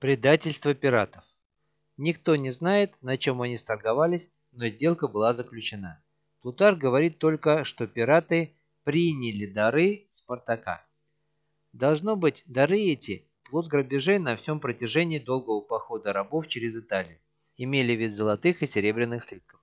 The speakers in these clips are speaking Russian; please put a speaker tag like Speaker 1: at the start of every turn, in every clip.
Speaker 1: Предательство пиратов. Никто не знает, на чем они сторговались, но сделка была заключена. Плутар говорит только, что пираты приняли дары Спартака. Должно быть, дары эти – плод грабежей на всем протяжении долгого похода рабов через Италию, имели вид золотых и серебряных слитков.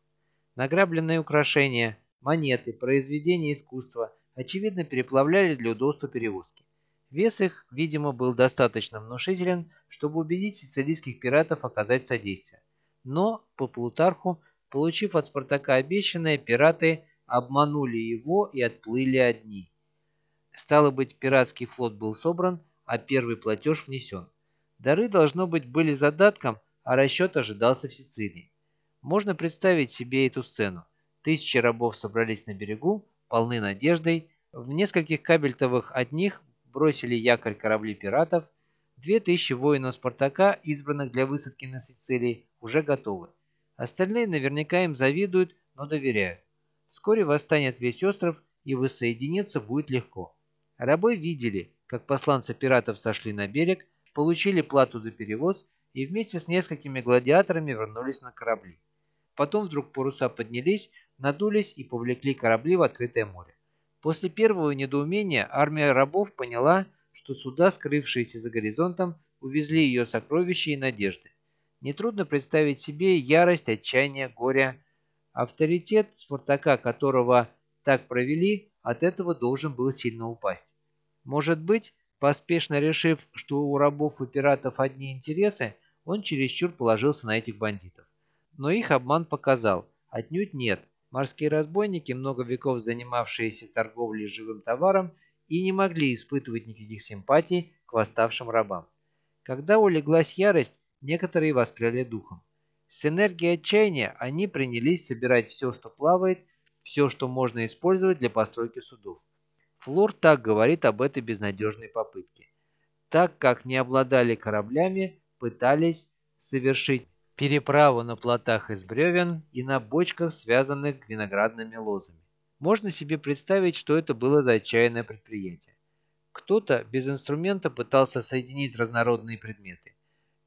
Speaker 1: Награбленные украшения, монеты, произведения искусства очевидно переплавляли для удобства перевозки. Вес их, видимо, был достаточно внушителен, чтобы убедить сицилийских пиратов оказать содействие. Но, по Плутарху, получив от Спартака обещанное, пираты обманули его и отплыли одни. Стало быть, пиратский флот был собран, а первый платеж внесен. Дары, должно быть, были задатком, а расчет ожидался в Сицилии. Можно представить себе эту сцену. Тысячи рабов собрались на берегу, полны надеждой. В нескольких кабельтовых одних бросили якорь корабли пиратов, две тысячи воинов Спартака, избранных для высадки на Сицилии, уже готовы. Остальные наверняка им завидуют, но доверяют. Вскоре восстанет весь остров, и воссоединиться будет легко. Рабы видели, как посланцы пиратов сошли на берег, получили плату за перевоз и вместе с несколькими гладиаторами вернулись на корабли. Потом вдруг паруса поднялись, надулись и повлекли корабли в открытое море. После первого недоумения армия рабов поняла, что суда, скрывшиеся за горизонтом, увезли ее сокровища и надежды. Нетрудно представить себе ярость, отчаяние, горе. Авторитет Спартака, которого так провели, от этого должен был сильно упасть. Может быть, поспешно решив, что у рабов и пиратов одни интересы, он чересчур положился на этих бандитов. Но их обман показал, отнюдь нет – Морские разбойники, много веков занимавшиеся торговлей живым товаром, и не могли испытывать никаких симпатий к восставшим рабам. Когда улеглась ярость, некоторые воспряли духом. С энергией отчаяния они принялись собирать все, что плавает, все, что можно использовать для постройки судов. Флор так говорит об этой безнадежной попытке. Так как не обладали кораблями, пытались совершить переправу на плотах из бревен и на бочках, связанных виноградными лозами. Можно себе представить, что это было за отчаянное предприятие. Кто-то без инструмента пытался соединить разнородные предметы.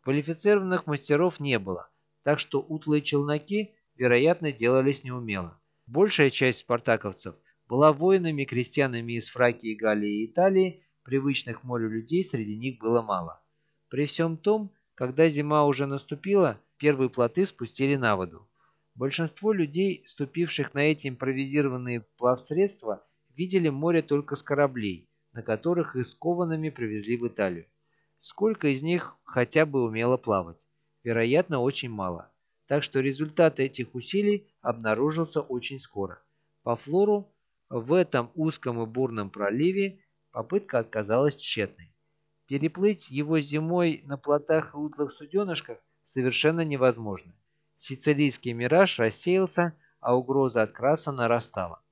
Speaker 1: Квалифицированных мастеров не было, так что утлые челноки, вероятно, делались неумело. Большая часть спартаковцев была воинами крестьянами из Фракии, Галлии и Италии, привычных морю людей среди них было мало. При всем том, когда зима уже наступила, первые плоты спустили на воду. Большинство людей, ступивших на эти импровизированные плавсредства, видели море только с кораблей, на которых их скованными привезли в Италию. Сколько из них хотя бы умело плавать? Вероятно, очень мало. Так что результат этих усилий обнаружился очень скоро. По флору в этом узком и бурном проливе попытка отказалась тщетной. Переплыть его зимой на плотах и утлых суденышках совершенно невозможно. Сицилийский мираж рассеялся, а угроза от краса нарастала.